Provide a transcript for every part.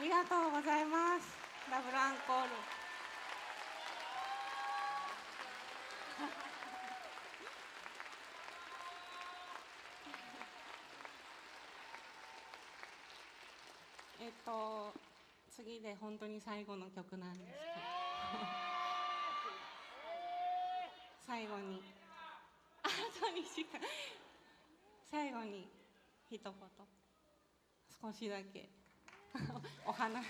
りがとうございます。ダブルアンコール。えっと次で本当に最後の曲なんですけど。最後に。あとにしか。最後に一言。少しだけ お話。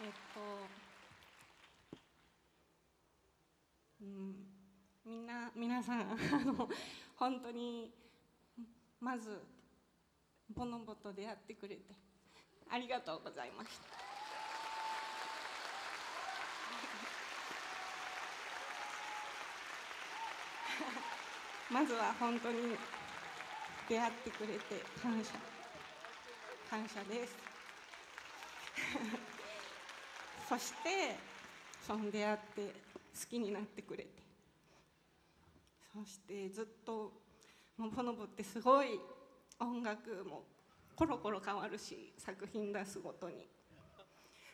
えっとうんみんな皆さん あの本当にまずボノボと出会ってくれてありがとうございました。まずは本当に出会ってくれて感謝。感謝です。そしてその出会って好きになってくれて。そしてずっともうボノボってすごい音楽もコロコロ変わるし作品出すごとに。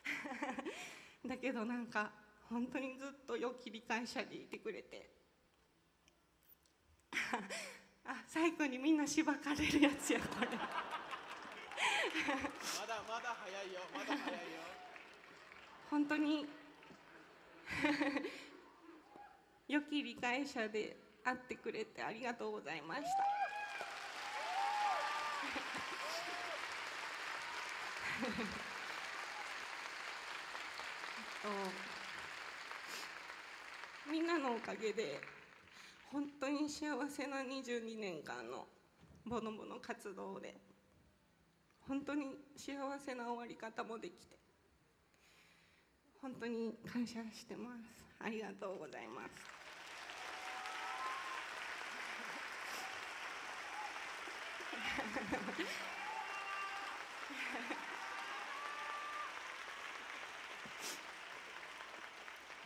だけどなんか本当にずっと良き理解者でいてくれて。最後にみんなしばかれるやつやこれ。まだまだ早いよまだ早いよ。本当に良き理解者であってくれてありがとうございました。みんなのおかげで本当に幸せな22年間のボノボの活動で本当に幸せな終わり方もできて本当に感謝してます。ありがとうございます。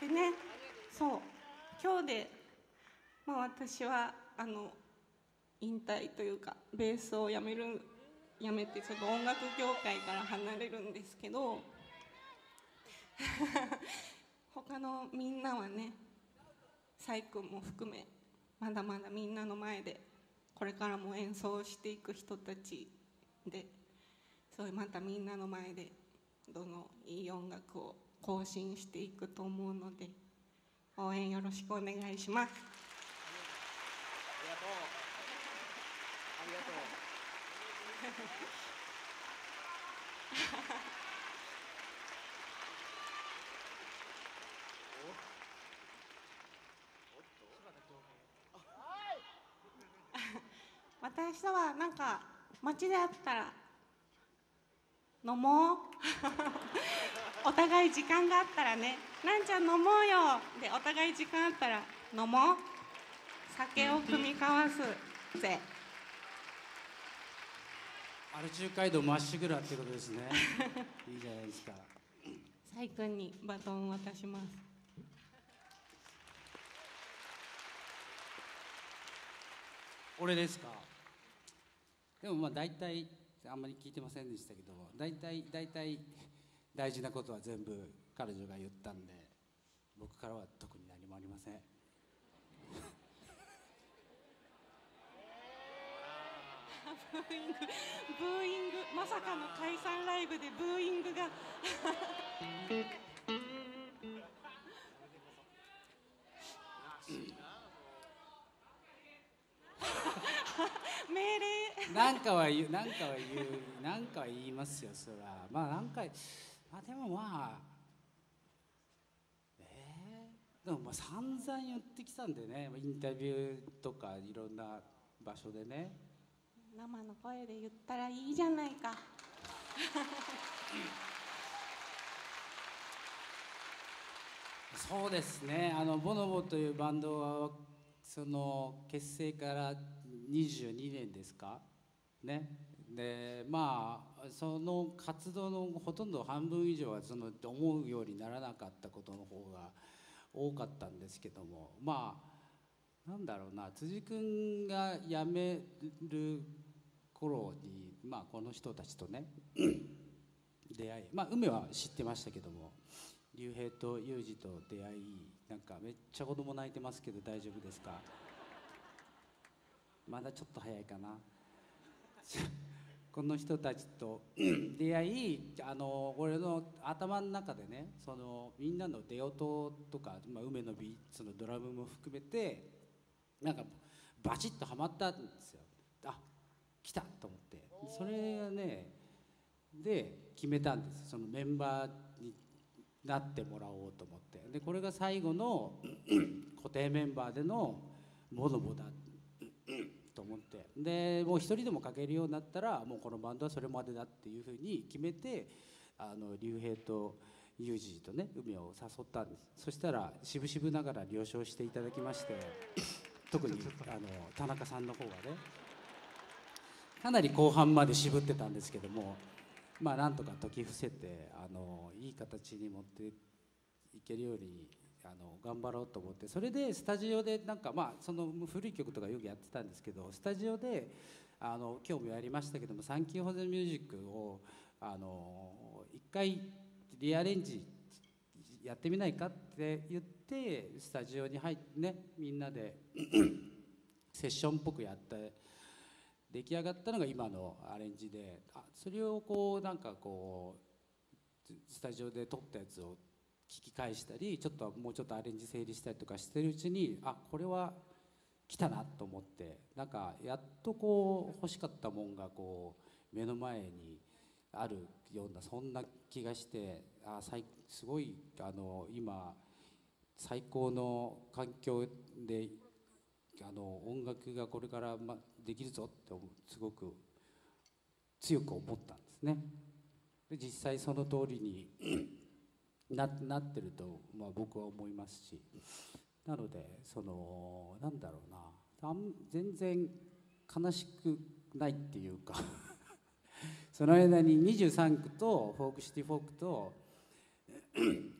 でねそう。今日で、まあ、私はあの引退というかベースをやめるやめてちょっと音楽業界から離れるんですけど 他のみんなはねサイ君も含めまだまだみんなの前でこれからも演奏していく人たちでそういうまたみんなの前でどのいい音楽を更新していくと思うので応援よろしくお願いします。ありがとう。ありがと私とはなんか街で会ったら飲もう。お互い時間があったらね。なんちゃん飲もうよ。でお互い時間あったら飲もう。酒を酌み交わすぜ。アル中街道まっしぐらってことですね。いいじゃないですか。サイ君にバトンを渡します。俺ですか？でもまあ大体あんまり聞いてませんでしたけども大体大体大事なことは全部彼女が言ったんで僕からは特に何もありませんブーイングブーイングまさかの解散ライブでブーイングが。命令。なんかは言うなんかは言うなんかは言いますよそら。まあ何回まあでもまあえー、でもまあ散々言ってきたんでね。インタビューとかいろんな場所でね。生の声で言ったらいいじゃないか。そうですね。あのボノボというバンドはその結成から22年ですか？ね。でまあその活動のほとんど半分以上はその思うようにならなかったことの方が多かったんですけどもまあなんだろうな。辻君が辞める頃にまあ、この人たちとね出会いまあ梅は知ってましたけども竜兵と裕二と出会いなんかめっちゃ子供泣いてますけど大丈夫ですか？まだちょっと早いかな。この人たちと出会いあの俺の頭の中でねそのみんなの出音とか、まあ、梅のビーツのドラムも含めてなんかバチッとはまったんですよ。あ来たと思って。それがねで決めたんです。そのメンバーになってもらおうと思って。でこれが最後の 固定メンバーでのボノボだと思って。でもう一人でも書けるようになったらもうこのバンドはそれまでだっていうふうに決めてあの竜兵とユージとね海を誘ったんです。そしたら渋々ながら了承していただきまして特にあの田中さんの方がねかなり後半まで渋ってたんですけどもまあなんとか解き伏せてあのいい形に持っていけるようにあの頑張ろうと思ってそれでスタジオでなんかまあその古い曲とかよくやってたんですけどスタジオであの今日もやりましたけども「サンキュー・ホゼ・ミュージックを」あの一回リアレンジやってみないかって言ってスタジオに入ってねみんなで セッションっぽくやって出来上がったのが今のアレンジであそれをこうなんかこうスタジオで撮ったやつを聞き返したりちょっともうちょっとアレンジ整理したりとかしてるうちにあこれは来たなと思ってなんかやっとこう欲しかったもんがこう目の前にあるようなそんな気がしてあすごいあの今最高の環境であの音楽がこれから、ま、できるぞってすごく強く思ったんですね。で実際その通りに ななってると、まあ、僕は思いますし。なのでそのなんだろうな。全然悲しくないっていうか。その間に23区とフォークシティフォークと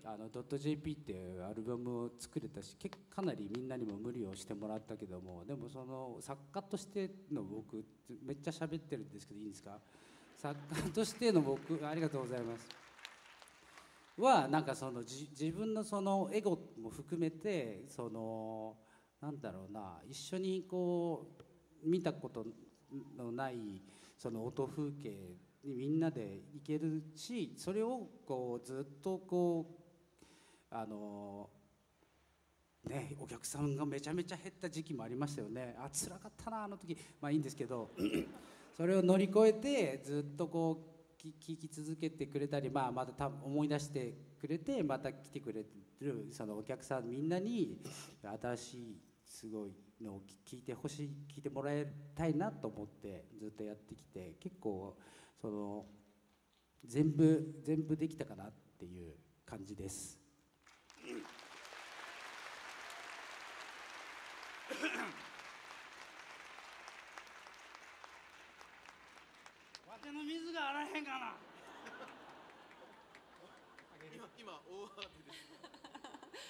あのドット .jp っていうアルバムを作れたしかなりみんなにも無理をしてもらったけどもでもその作家としての僕めっちゃ喋ってるんですけどいいんですか？作家としての僕ありがとうございます。はなんかその自分のそのエゴも含めてそのなんだろうな一緒にこう見たことのないその音風景にみんなで行けるしそれをこうずっとこうあのねお客さんがめちゃめちゃ減った時期もありましたよね。あ辛かったなあの時。まあいいんですけど それを乗り越えてずっとこう聞き続けてくれたり、まあ、また思い出してくれてまた来てくれるそのお客さんみんなに新しいすごいのを聞いてほしい聞いてもらいたいなと思ってずっとやってきて結構その全部全部できたかなっていう感じです。わての水があらへんかな。今今大です。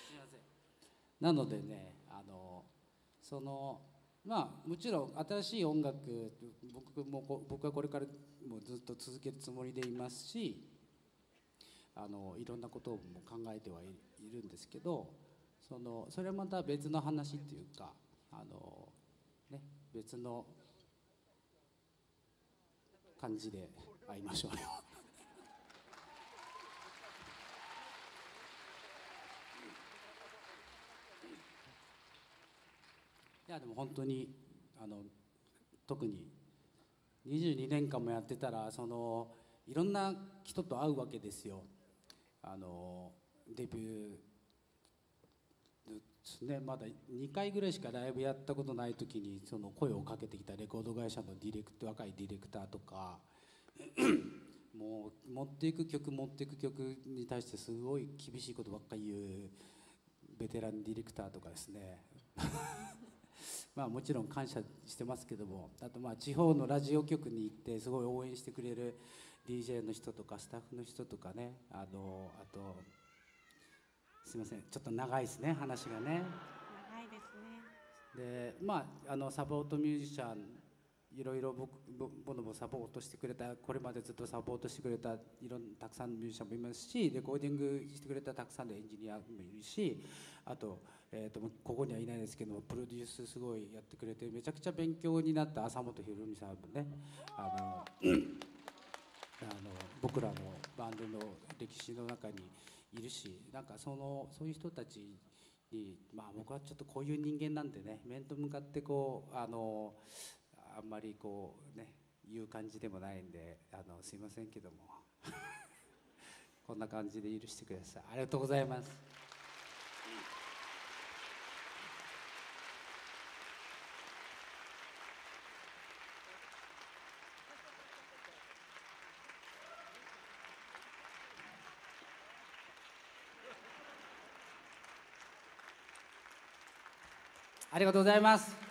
すみません。なのでねあのそのまあもちろん新しい音楽僕も僕はこれからもずっと続けるつもりでいますしあのいろんなことも考えてはいるんですけどそのそれはまた別の話っていうかあの、ね、別の感じで会いましょうよ。いやでも本当にあの特に22年間もやってたらそのいろんな人と会うわけですよ。あのデビューね。まだ2回ぐらいしかライブやったことない時にその声をかけてきたレコード会社のディレクター若いディレクターとか もう持っていく曲持っていく曲に対してすごい厳しいことばっかり言うベテランディレクターとかですね。まあ、もちろん感謝してますけどもあとまあ地方のラジオ局に行ってすごい応援してくれる DJ の人とかスタッフの人とかねあのあとすいませんちょっと長いですね話がね。長いですねでまああのサポートミュージシャンいろいろ僕ぼボノボサポートしてくれたこれまでずっとサポートしてくれたいろんたくさんのミュージシャンもいますしレコーディングしてくれたたくさんのエンジニアもいるしあと,、えー、とここにはいないですけどプロデュースすごいやってくれてめちゃくちゃ勉強になった浅本博美さんもね。あのあの僕らのバンドの歴史の中にいるしなんかそのそういう人たちにまあ僕はちょっとこういう人間なんでね面と向かってこうあのあんまりこうね言う感じでもないんであのすいませんけども。こんな感じで許してください。ありがとうございます。ありがとうございます。